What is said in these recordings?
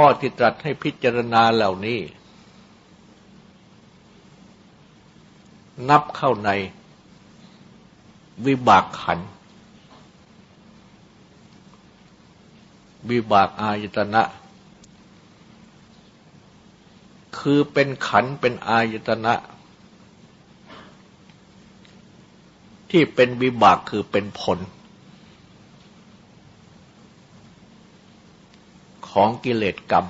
ข้อที่ตรัสให้พิจารณาเหล่านี้ นับเข้าในวิบากขัน วิบากอายตนะ คือเป็นขันเป็นอายตนะ ที่เป็นวิบากคือเป็นผล ของกิเลสกรรม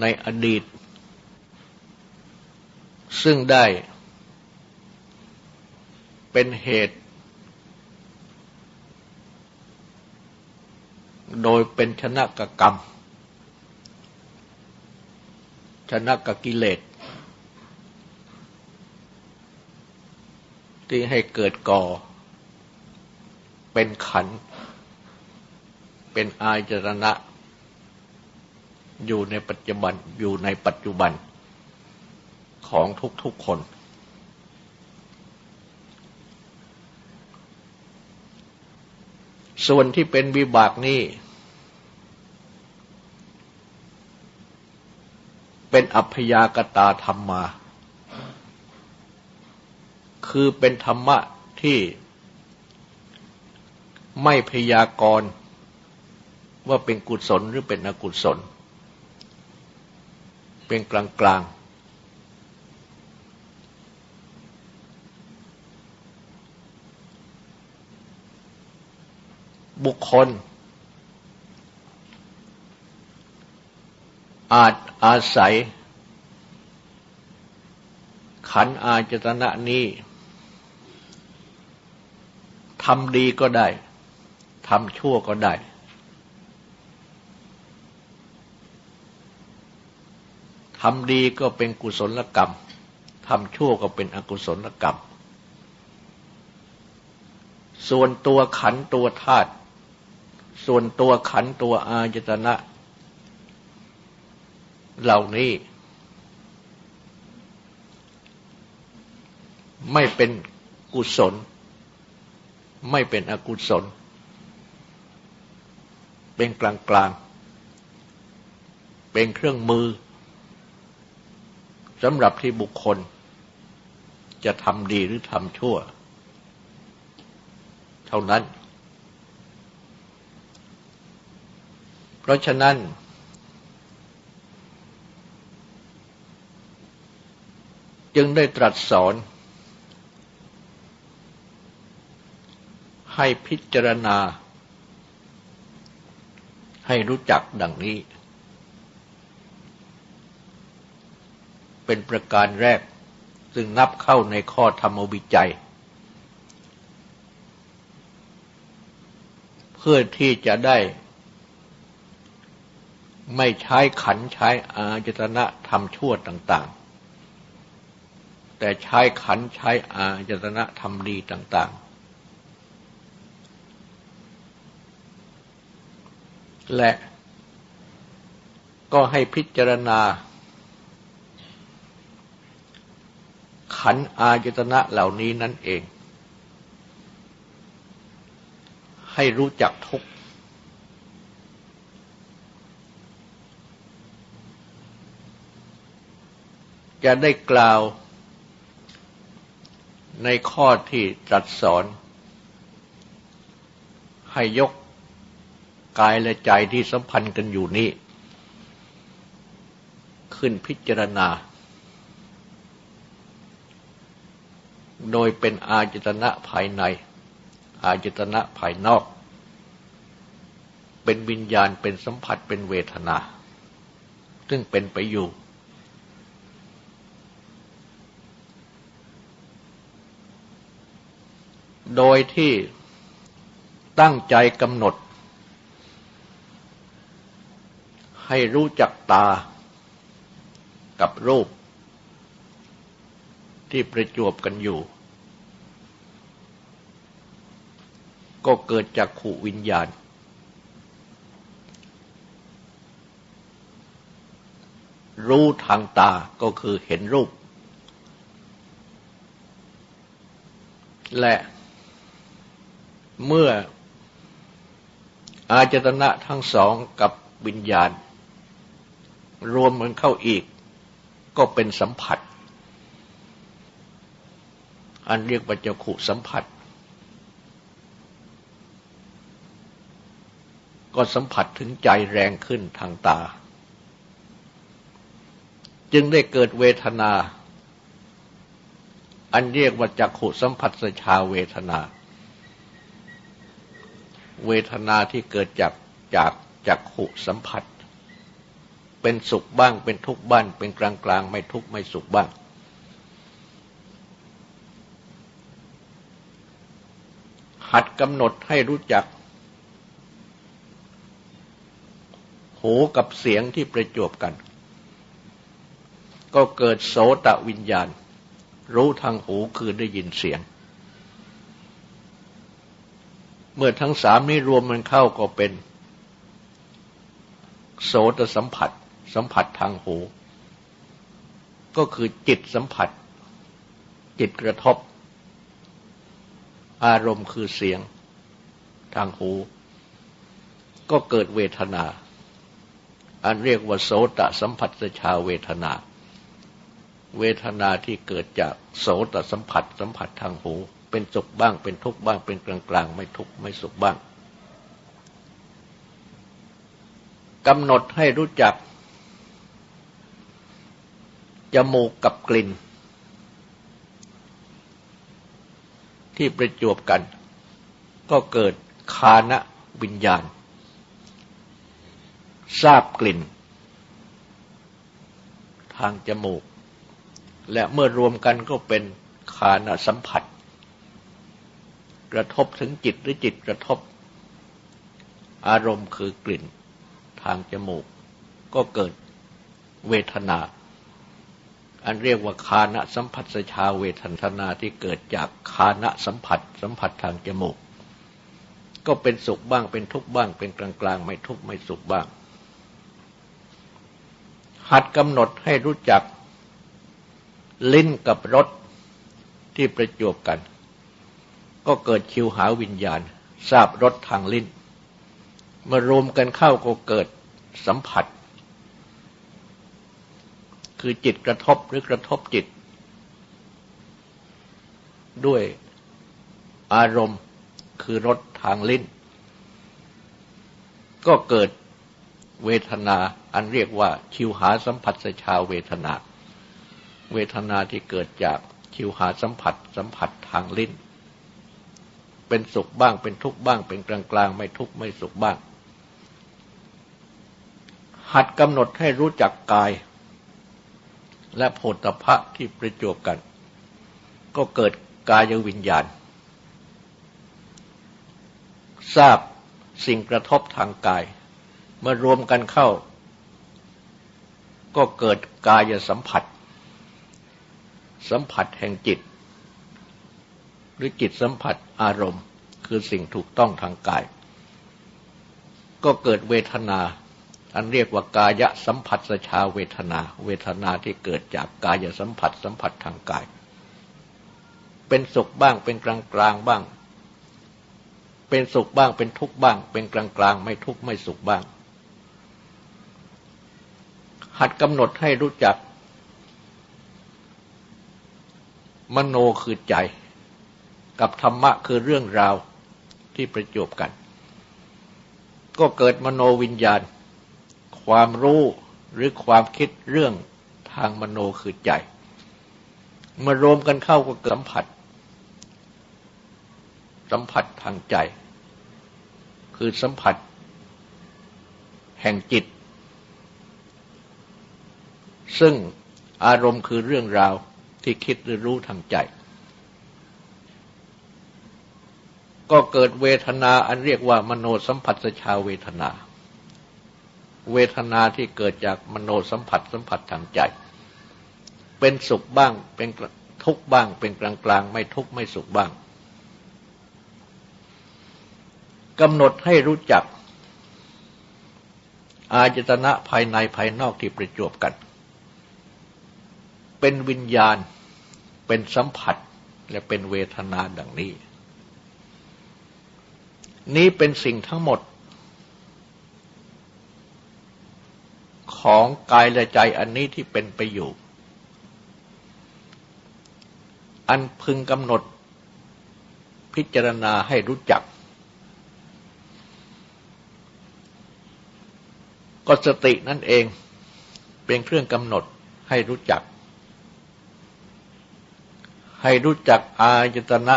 ในอดีต ซึ่งได้ เป็นเหตุ โดยเป็นชนะกกรรม ชนะกกิเลสที่ให้เกิดก่อ เป็นขัน เป็นอายจรณะ อยู่ในปัจจุบันอยู่ในปัจจุบันของทุกๆคน ส่วนที่เป็นวิบากนี้เป็นอัพยากตาธรรมา คือเป็นธรรมะที่ ไม่พยากรณ์ว่าเป็นกุศลหรือเป็นอกุศล เป็นกลางๆบุคคล อาจอาศัย ขันอาจตนะนี้ทำดีก็ได้ ทำชั่วก็ได้ ทำดีก็เป็นกุศลกรรม ทำชั่วก็เป็นอกุศลกรรม ส่วนตัวขันตัวธาตุ ส่วนตัวขันตัวอายตนะ เหล่านี้ ไม่เป็นกุศล ไม่เป็นอกุศล เป็นกลางกลางเป็นเครื่องมือสำหรับที่บุคคล จะทำดีหรือทำชั่ว เท่านั้น เพราะฉะนั้น จึงได้ตรัสสอน ให้พิจารณา ให้รู้จักดังนี้ เป็นประการแรกซึ่งนับเข้าในข้อธรรมวิจัย เพื่อที่จะได้ไม่ใช้ขันใช้อาจตนะทำชั่วต่าง ๆ แต่ใช้ขันใช้อาจตนะทำดีต่าง ๆ และก็ให้พิจารณา ขันอาจตนะเหล่านี้นั่นเอง ให้รู้จักทุกจะได้กล่าวในข้อที่ตรัสสอน ให้ยก กายและใจที่สัมพันธ์กันอยู่นี้ ขึ้นพิจารณา โดยเป็นอาจตนะภายใน อาจตนะภายนอก เป็นวิญญาณเป็นสัมผัสเป็นเวทนา ซึ่งเป็นไปอยู่ โดยที่ตั้งใจกำหนด ให้รู้จักตากับรูป ที่ประจวบกันอยู่ ก็เกิดจากขูวิญญาณ รู้ทางตาก็คือเห็นรูป และเมื่ออาจตนะทั้งสองกับวิญญาณ รวมมันเข้าอีก ก็เป็นสัมผัส อันเรียกว่าจักขุสัมผัส ก็สัมผัสถึงใจแรงขึ้นทางตา จึงได้เกิดเวทนา อันเรียกว่าจักขุสัมผัสสชาเวทนา เวทนาที่เกิดจากจากจากขุสัมผัส เป็นสุขบ้าง เป็นทุกข์บ้างเป็นกลางกลางไม่ทุกข์ไม่สุขบ้าง หัดกำหนดให้รู้จัก หูกับเสียงที่ประจวบกัน ก็เกิดโสตะวิญญาณ รู้ทางหูคือได้ยินเสียง เมื่อทั้งสามนี้รวมมันเข้าก็เป็นโสตสัมผัส สัมผัสทางหู ก็คือจิตสัมผัส จิตกระทบ อารมณ์คือเสียงทางหู ก็เกิดเวทนา อันเรียกว่าโสตสัมผัสชาเวทนา เวทนาที่เกิดจากโสตสัมผัสสัมผัสทางหู เป็นสุขบ้าง เป็นทุกข์บ้าง เป็นกลางกลางไม่ทุกข์ไม่สุขบ้างกำหนดให้รู้จัก จมูกกับกลิ่น ที่ประจวบกัน ก็เกิดคานะวิญญาณ ทราบกลิ่น ทางจมูก และเมื่อรวมกันก็เป็นคานะสัมผัส กระทบถึงจิตหรือจิตกระทบ อารมณ์คือกลิ่น ทางจมูก ก็เกิดเวทนา อันเรียกว่าคานะสัมผัสชาเวทนาที่เกิดจากคานะสัมผัส สัมผัสทางจมูก ก็เป็นสุขบ้างเป็นทุกข์บ้าง เป็นกลางกลางไม่ทุกข์ไม่สุขบ้าง หัดกำหนดให้รู้จัก ลิ้นกับรสที่ประจวบกัน ก็เกิดคิวหาวิญญาณ ทราบรสทางลิ้น มารวมกันเข้าก็เกิดสัมผัส คือจิตกระทบหรือกระทบจิต ด้วยอารมณ์คือรสทางลิ้น ก็เกิดเวทนาอันเรียกว่าชิวหาสัมผัสสชาเวทนา เวทนาที่เกิดจากชิวหาสัมผัสสัมผัสทางลิ้น เป็นสุขบ้างเป็นทุกข์บ้าง เป็นกลางกลางไม่ทุกข์ไม่สุขบ้าง หัดกำหนดให้รู้จักกาย และโพธพะที่ประจวบกัน ก็เกิดกายวิญญาณ ทราบสิ่งกระทบทางกาย เมื่อรวมกันเข้า ก็เกิดกายสัมผัส สัมผัสแห่งจิต หรือจิตสัมผัสอารมณ์ คือสิ่งถูกต้องทางกาย ก็เกิดเวทนา อันเรียกว่ากายสัมผัสสชาเวทนา เวทนาที่เกิดจากกายสัมผัสสัมผัสทางกาย เป็นสุขบ้างเป็นกลางกลางบ้าง เป็นสุขบ้างเป็นทุกข์บ้าง เป็นกลางกลางไม่ทุกข์ไม่สุขบ้าง หัดกำหนดให้รู้จัก มโนคือใจ กับธรรมะคือเรื่องราวที่ประจบกัน ก็เกิดมโนวิญญาณ ความรู้หรือความคิดเรื่องทางมโนคือใจ เมื่อรวมกันเข้าก็เกิดสัมผัส สัมผัสทางใจ คือสัมผัส แห่งจิต ซึ่งอารมณ์คือเรื่องราวที่คิดหรือรู้ทางใจ ก็เกิดเวทนาอันเรียกว่ามโนสัมผัสชาเวทนา เวทนาที่เกิดจากมโนสัมผัสสัมผัสทางใจ เป็นสุขบ้างเป็นทุกข์บ้าง เป็นกลางกลางไม่ทุกข์ไม่สุขบ้างกำหนดให้รู้จัก อาจตนะภายในภายนอกที่ประจวบกัน เป็นวิญญาณ เป็นสัมผัสและเป็นเวทนาดังนี้ นี้เป็นสิ่งทั้งหมด ของกายและใจอันนี้ที่เป็นไปอยู่ อันพึงกำหนดพิจารณาให้รู้จัก ก็สตินั่นเองเป็นเครื่องกำหนดให้รู้จัก ให้รู้จักอายตนะ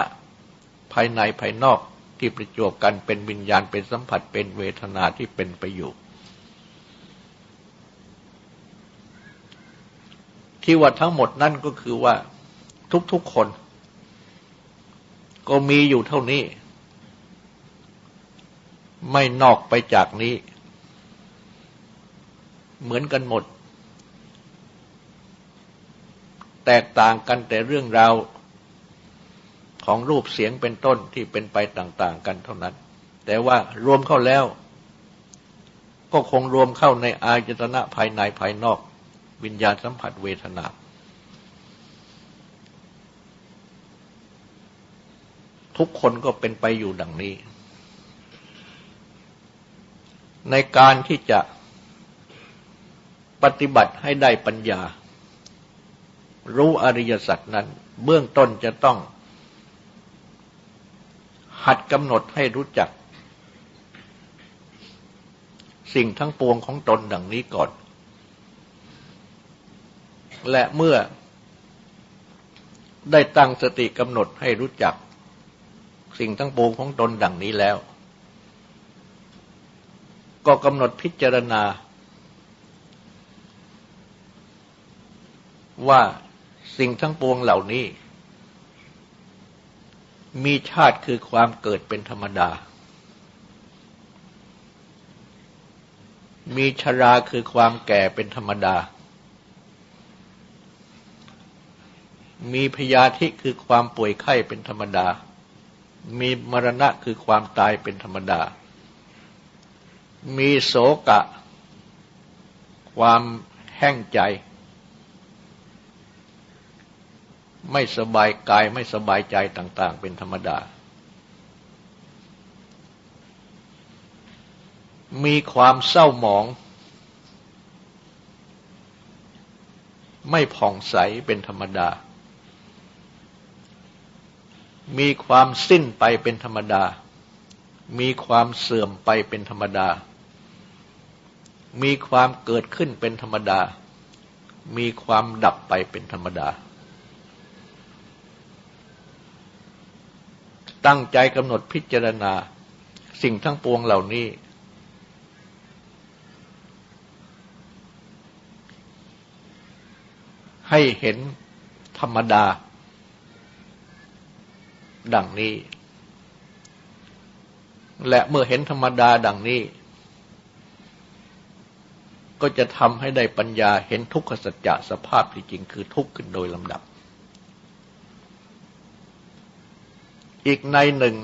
ภายในภายนอกที่ประจวบกันเป็นวิญญาณเป็นสัมผัสเป็นเวทนาที่เป็นไปอยู่ ที่ว่าทั้งหมดนั่นก็คือว่าทุกๆคน ก็มีอยู่เท่านี้ ไม่นอกไปจากนี้ เหมือนกันหมด แตกต่างกันแต่เรื่องราวของรูปเสียงเป็นต้นที่เป็นไปต่าง ๆ กันเท่านั้น แต่ว่ารวมเข้าแล้ว ก็คงรวมเข้าในอายตนะภายในภายนอก วิญญาณสัมผัสเวทนา ทุกคนก็เป็นไปอยู่ดังนี้ ในการที่จะปฏิบัติให้ได้ปัญญา รู้อริยสัจนั้น เบื้องต้นจะต้อง หัดกำหนดให้รู้จัก สิ่งทั้งปวงของตนดังนี้ก่อน และเมื่อได้ตั้งสติกำหนดให้รู้จัก สิ่งทั้งปวงของตนดังนี้แล้ว ก็กำหนดพิจารณา ว่าสิ่งทั้งปวงเหล่านี้ มีชาติคือความเกิดเป็นธรรมดา มีชราคือความแก่เป็นธรรมดา มีพยาธิคือความป่วยไข้เป็นธรรมดา มีมรณะคือความตายเป็นธรรมดา มีโศกะ ความแห้งใจ ไม่สบายกายไม่สบายใจต่าง ๆ เป็นธรรมดา มีความเศร้าหมอง ไม่ผ่องใสเป็นธรรมดา มีความสิ้นไปเป็นธรรมดา มีความเสื่อมไปเป็นธรรมดา มีความเกิดขึ้นเป็นธรรมดา มีความดับไปเป็นธรรมดา ตั้งใจกำหนดพิจารณาสิ่งทั้งปวงเหล่านี้ ให้เห็นธรรมดา ดังนี้ และเมื่อเห็นธรรมดาดังนี้ ก็จะทำให้ได้ปัญญาเห็นทุกขสัจจะสภาพที่จริงคือทุกข์ขึ้นโดยลำดับ อีกในหนึ่ง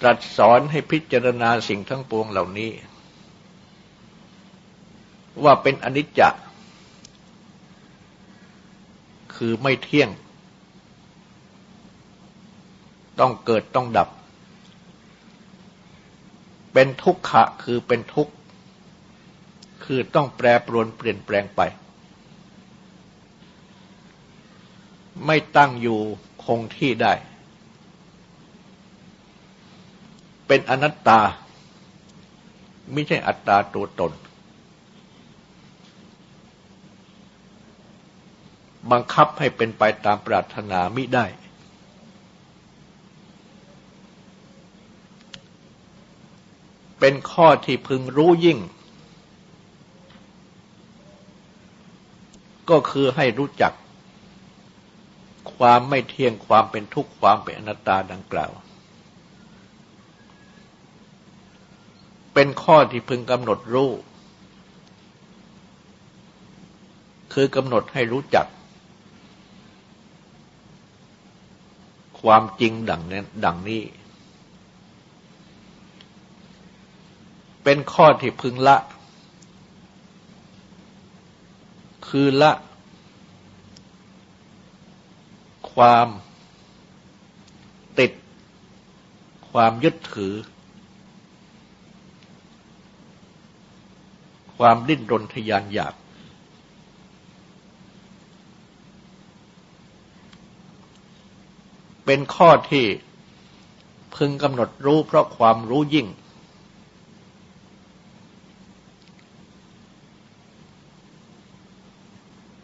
ตรัสสอนให้พิจารณาสิ่งทั้งปวงเหล่านี้ ว่าเป็นอนิจจคือไม่เที่ยง ต้องเกิดต้องดับ เป็นทุกขะคือเป็นทุกข์ คือต้องแปรปรวนเปลี่ยนแปลงไป ไม่ตั้งอยู่คงที่ได้ เป็นอนัตตา ไม่ใช่อัตตาตัวตน บังคับให้เป็นไปตามปรารถนามิได้ เป็นข้อที่พึงรู้ยิ่ง ก็คือให้รู้จัก ความไม่เที่ยงความเป็นทุกข์ความเป็นอนัตตาดังกล่าว เป็นข้อที่พึงกำหนดรู้ คือกำหนดให้รู้จัก ความจริงดังนี้ดังนี้ เป็นข้อที่พึงละ คือละ ความติด ความยึดถือ ความดิ้นรนทยานอยาก เป็นข้อที่พึงกำหนดรู้เพราะความรู้ยิ่ง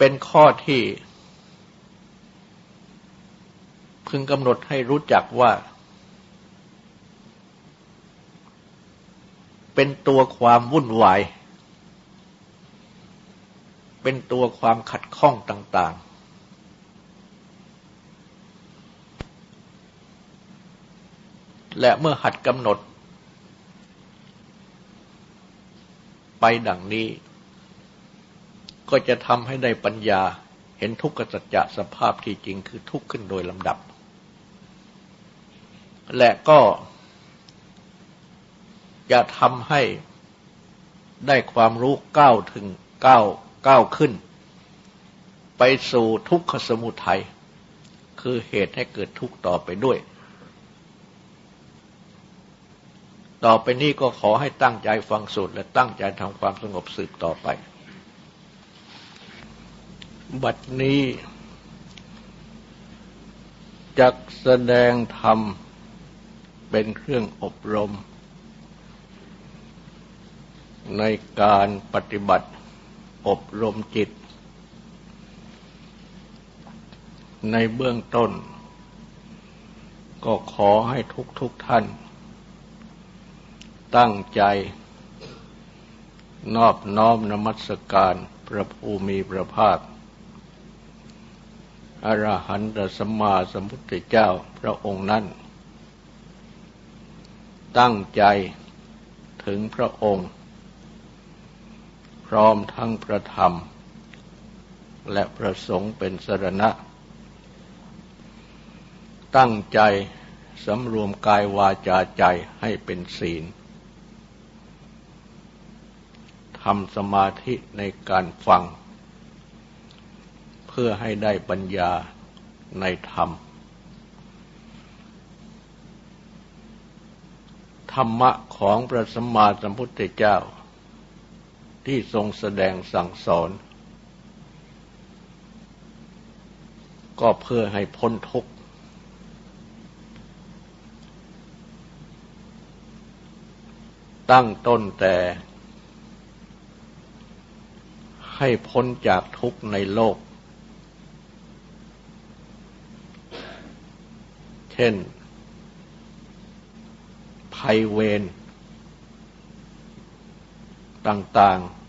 เป็นข้อที่พึงกำหนดให้รู้จักว่า เป็นตัวความวุ่นวาย เป็นตัวความขัดข้องต่าง ๆ และเมื่อหัดกำหนด ไปดังนี้ ก็จะทำให้ได้ปัญญาเห็นทุกขสัจจะสภาพที่จริงคือทุกข์ขึ้นโดยลำดับ และก็ จะทำให้ได้ความรู้ก้าวถึงก้าวก้าวขึ้น ไปสู่ทุกขสมุทัยคือเหตุให้เกิดทุกข์ต่อไปด้วย ต่อไปนี้ก็ขอให้ตั้งใจฟังสูตรและตั้งใจทำความสงบสืบต่อไป บัดนี้จักแสดงธรรมเป็นเครื่องอบรม ในการปฏิบัติอบรมจิต ในเบื้องต้น ก็ขอให้ทุกทุกท่าน ตั้งใจ นอบน้อมนมัสการพระภูมิพระภาค อรหันตสัมมาสัมพุทธเจ้าพระองค์นั้น ตั้งใจถึงพระองค์ พร้อมทั้งพระธรรม และพระสงฆ์เป็นสรณะ ตั้งใจสำรวมกายวาจาใจให้เป็นศีลทำสมาธิในการฟัง พื่อให้ได้ปัญญาในธรรม ธรรมะของพระสัมมาสัมพุทธเจ้า ที่ทรงแสดงสั่งสอน ก็เพื่อให้พ้นทุกข์ ตั้งต้นแต่ให้พ้นจากทุกข์ในโลก ช่น ภัยเวรต่างๆ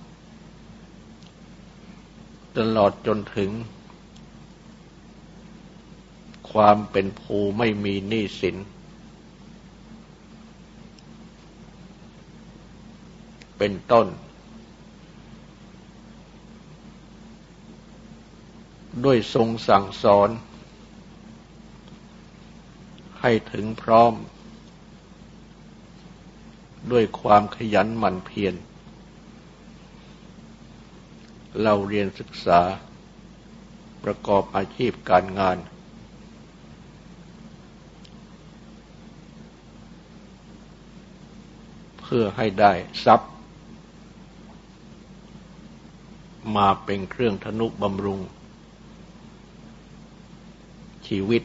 ตลอดจนถึง ความเป็นภูไม่มีหนี้สิน เป็นต้น ด้วยทรงสั่งสอน ให้ถึงพร้อม ด้วยความขยันหมั่นเพียรเราเรียนศึกษาประกอบอาชีพการงาน เพื่อให้ได้ทรัพย์ มาเป็นเครื่องทนุบำรุง ชีวิต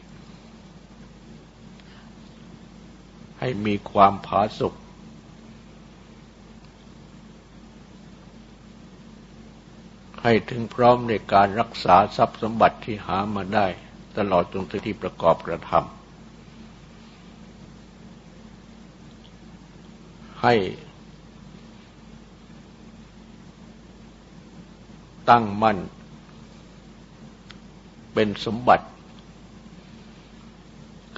ให้มีความผาสุกให้ถึงพร้อมในการรักษาทรัพย์สมบัติที่หามาได้ ตลอดจนถึงที่ประกอบกระทำให้ตั้งมั่น เป็นสมบัติ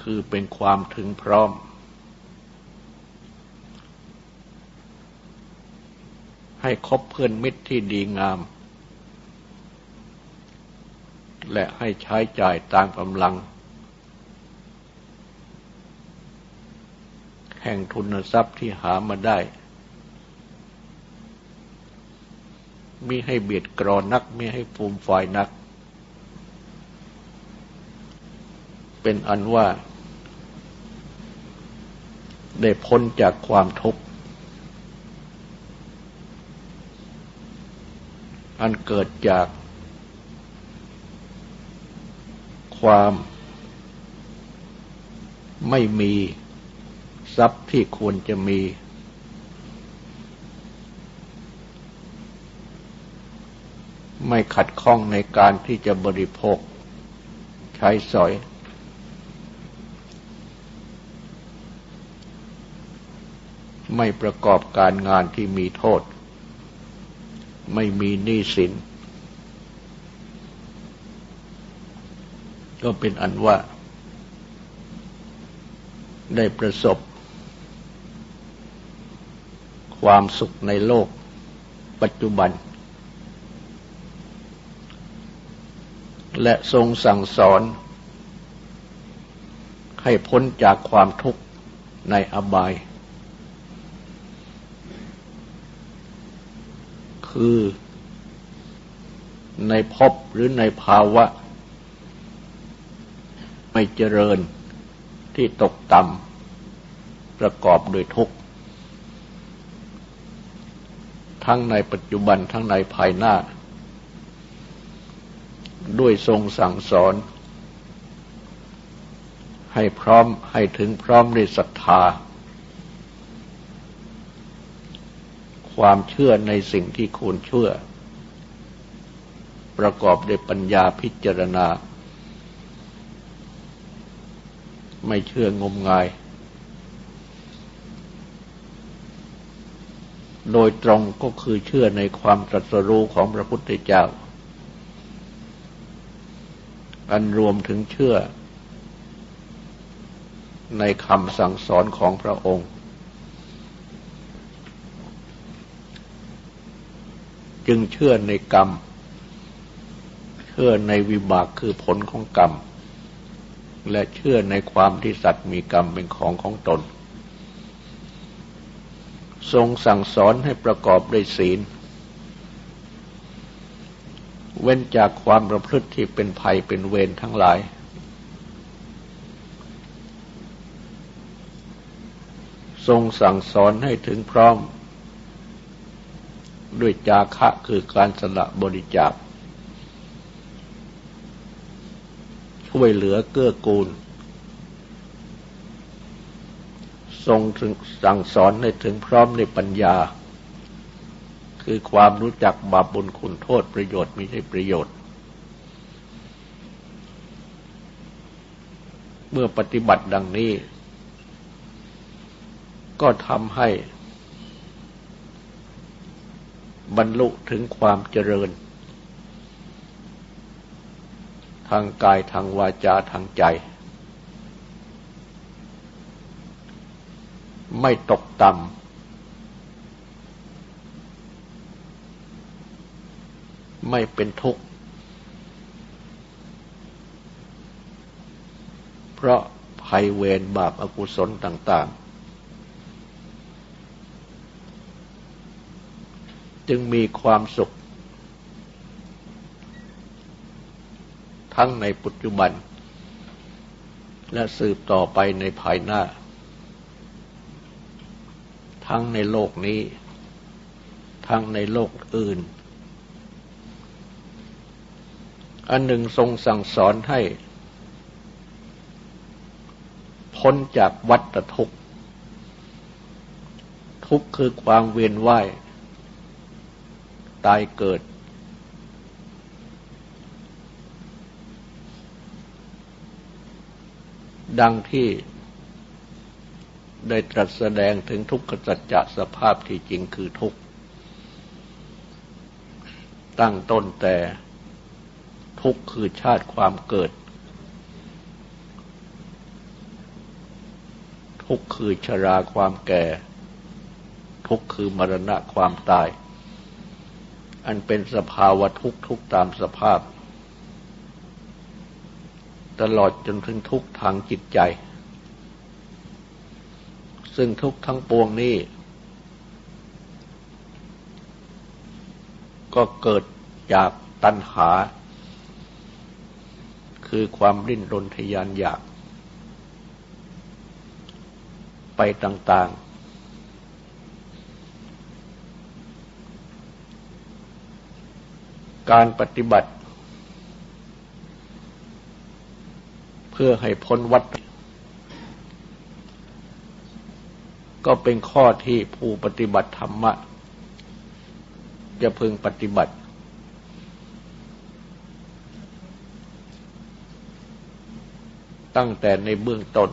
คือเป็นความถึงพร้อม ให้คบเพื่อนมิตรที่ดีงาม และให้ใช้จ่ายตามกำลัง แห่งทุนทรัพย์ที่หามาได้มีให้เบียดกรอนนักมีให้ฟูมฝ่ายนัก เป็นอันว่า ได้พ้นจากความทุกข์ อันเกิดจาก ความไม่มีทรัพย์ที่ควรจะมี ไม่ขัดข้องในการที่จะบริโภค ใช้สอย ไม่ประกอบการงานที่มีโทษ ไม่มีหนี้สิน ก็เป็นอันว่า ได้ประสบ ความสุขในโลกปัจจุบัน และทรงสั่งสอน ให้พ้นจากความทุกข์ในอบาย คือในภพหรือในภาวะ ไม่เจริญที่ตกต่ำประกอบด้วยทุกข์ ทั้งในปัจจุบันทั้งในภายหน้า ด้วยทรงสั่งสอน ให้พร้อมให้ถึงพร้อมด้วยศรัทธา ความเชื่อในสิ่งที่ควรเชื่อ ประกอบด้วยปัญญาพิจารณา ไม่เชื่องมงาย โดยตรงก็คือเชื่อในความตรัสรู้ของพระพุทธเจ้า อันรวมถึงเชื่อในคำสั่งสอนของพระองค์ จึงเชื่อในกรรม เชื่อในวิบากคือผลของกรรม และเชื่อในความที่สัตว์มีกรรมเป็นของของตน ทรงสั่งสอนให้ประกอบด้วยศีล เว้นจากความประพฤติที่เป็นภัยเป็นเวรทั้งหลายทรงสั่งสอนให้ถึงพร้อม ด้วยจาคะคือการสละบริจาคช่วยเหลือเกื้อกูล ทรงถึงสั่งสอนในถึงพร้อมในปัญญา คือความรู้จักบาปบุญคุณโทษประโยชน์ไม่ใช่ประโยชน์ เมื่อปฏิบัติดังนี้ ก็ทำให้ บรรลุถึงความเจริญ ทางกายทางวาจาทางใจ ไม่ตกต่ำไม่เป็นทุกข์ เพราะภัยเวรบาปอากุศลต่าง จึงมีความสุข ทั้งในปัจจุบัน และสืบต่อไปในภายหน้า ทั้งในโลกนี้ ทั้งในโลกอื่น อันหนึ่งทรงสั่งสอนให้ พ้นจากวัฏทุกข์ ทุกข์คือความเวียนว่าย ตายเกิด ดังที่ได้ตรัสแสดงถึงทุกขสัจจะสภาพที่จริงคือทุกข์ ตั้งต้นแต่ทุกข์คือชาติความเกิด ทุกข์คือชราความแก่ ทุกข์คือมรณะความตาย อันเป็นสภาวะทุกข์ทุกตามสภาพ ตลอดจนถึงทุกทางจิตใจ ซึ่งทุกทั้งปวงนี้ ก็เกิดจากตัณหา คือความริ้นรนทยานอยาก ไปต่าง ๆ การปฏิบัติ เพื่อให้พ้นวัฏก็เป็นข้อที่ผู้ปฏิบัติธรรมะ จะพึงปฏิบัติ ตั้งแต่ในเบื้องต้น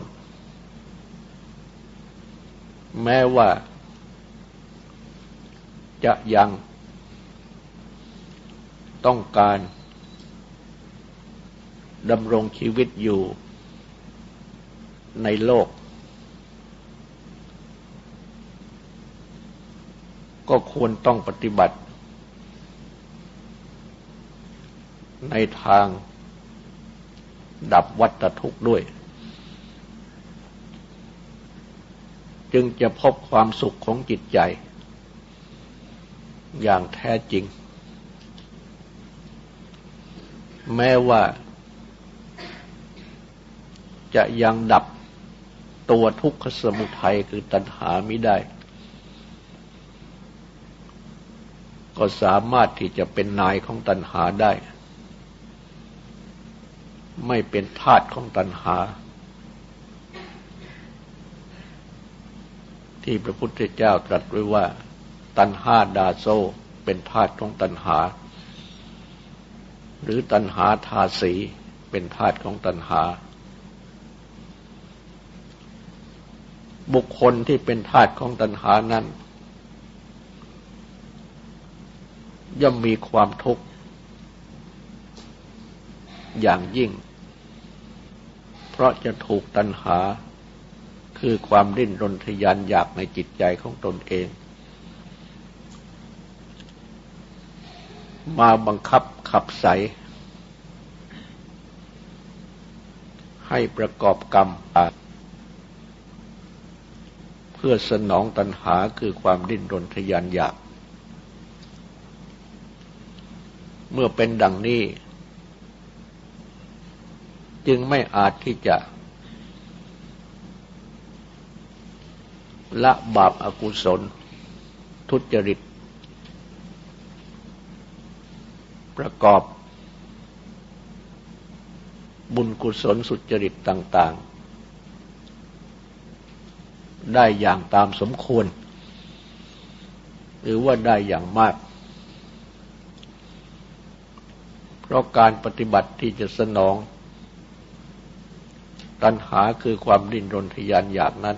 แม้ว่าจะยัง ต้องการดำรงชีวิตอยู่ในโลก ก็ควรต้องปฏิบัติ ในทางดับวัฏทุกข์ด้วย จึงจะพบความสุขของจิตใจ อย่างแท้จริง แม้ว่า จะยังดับตัวทุกขสมุทัยคือตัณหาไม่ได้ ก็สามารถที่จะเป็นนายของตัณหาได้ ไม่เป็นทาสของตัณหา ที่พระพุทธเจ้าตรัสไว้ว่า ตัณหาดาโซเป็นทาสของตัณหา หรือตัณหาทาสีเป็นธาตุของตัณหา บุคคลที่เป็นธาตุของตัณหานั้น ย่อมมีความทุกข์อย่างยิ่ง เพราะจะถูกตัณหาคือความดิ้นรนทยานอยากในจิตใจของตนเอง มาบังคับขับใส ให้ประกอบกรรมเพื่อสนองตัณหาคือความดิ้นรนทยานอยาก เมื่อเป็นดังนี้ จึงไม่อาจที่จะ ละบาปอากุศล ทุจริต ประกอบบุญกุศลสุจริตต่าง ๆ ได้อย่างตามสมควร หรือว่าได้อย่างมาก เพราะการปฏิบัติที่จะสนอง ตัณหาคือความดิ้นรนทยานอยากนั้น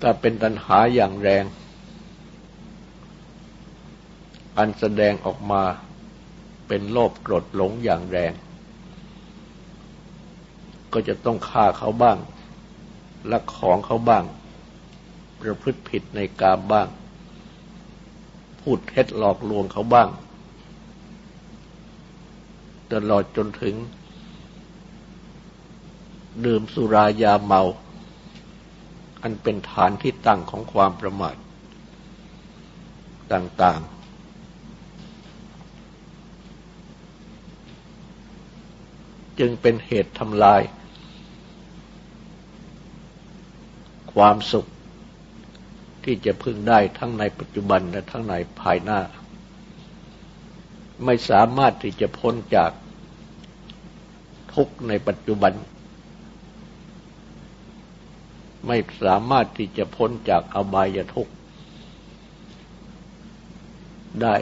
ถ้าเป็นตัณหาอย่างแรง อันแสดงออกมาเป็นโลภโกรธหลงอย่างแรง ก็จะต้องฆ่าเขาบ้าง ลักของเขาบ้าง ประพฤติผิดในกามบ้าง พูดเท็จหลอกลวงเขาบ้าง ตลอดจนถึง ดื่มสุรายาเมา อันเป็นฐานที่ตั้งของความประมาทต่างๆ จึงเป็นเหตุทำลาย ความสุขที่จะพึงได้ทั้งในปัจจุบันและทั้งในภายหน้า ไม่สามารถที่จะพ้นจากทุกในปัจจุบัน ไม่สามารถที่จะพ้นจากอบายทุกข์ได้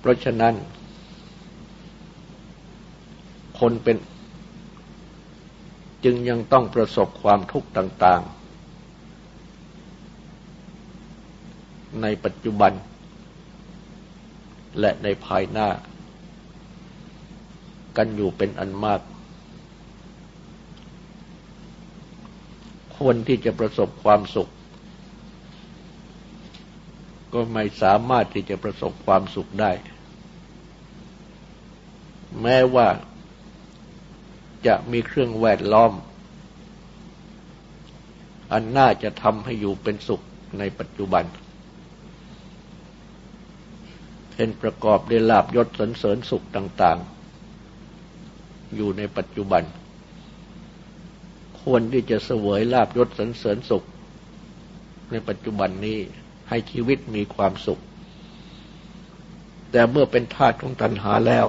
เพราะฉะนั้น คนเป็น จึงยังต้องประสบความทุกข์ต่าง ๆ ในปัจจุบัน และในภายหน้า กันอยู่เป็นอันมาก คนที่จะประสบความสุข ก็ไม่สามารถที่จะประสบความสุขได้แม้ว่า จะมีเครื่องแวดล้อม อันน่าจะทำให้อยู่เป็นสุขในปัจจุบันเป็นประกอบด้วยลาบยศสรรเสริญสุขต่าง ๆ อยู่ในปัจจุบัน ควรที่จะเสวยลาบยศสรรเสริญสุข ในปัจจุบันนี้ให้ชีวิตมีความสุข แต่เมื่อเป็นทาสของตัณหาแล้ว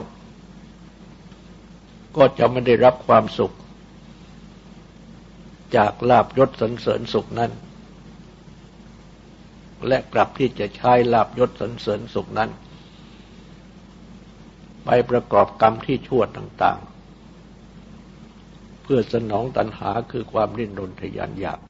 ก็จะไม่ได้รับความสุข จากลาบยศสันเสริญสุขนั้น และกลับที่จะใช้ลาบยศสันเสริญสุขนั้น ไปประกอบกรรมที่ชั่วต่าง ๆ เพื่อสนองตัณหาคือความริ้นรนทยานอยาก